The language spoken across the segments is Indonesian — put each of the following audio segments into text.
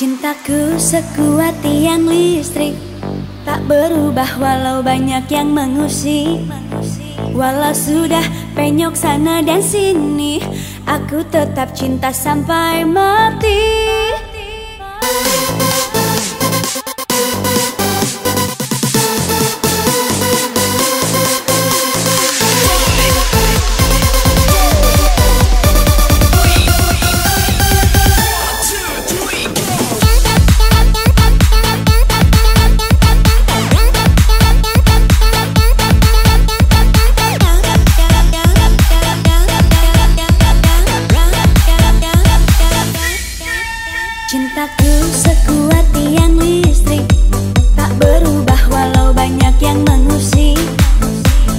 Cintaku sekuat tiang listrik. Tak berubah walau banyak yang mengusik. Walau sudah penyok sana dan sini Aku tetap cinta sampai mati Cintaku sekuat tiang listrik. Tak berubah walau banyak yang mengusik.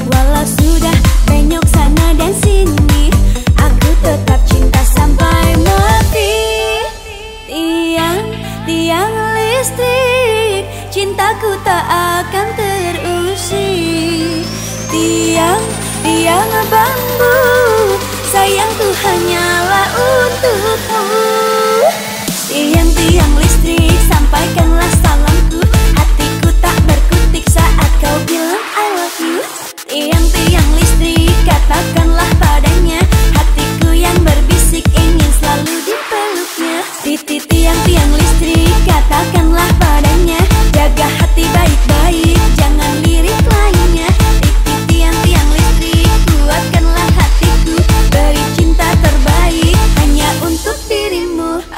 Walau sudah penyok sana dan sini Aku tetap cinta sampai mati. Tiang, tiang listrik Cintaku tak akan terusik. Tiang, tiang bambu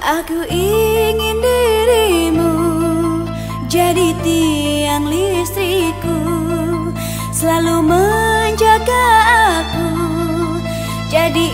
Aku ingin dirimu jadi tiang listrikku Selalu menjaga aku. Jadi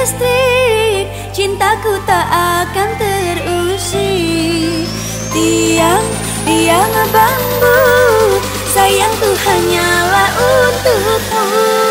listrik Cintaku tak akan terusik. Tiang, tiang bambu Sayang Tuhan hanyalah untukmu.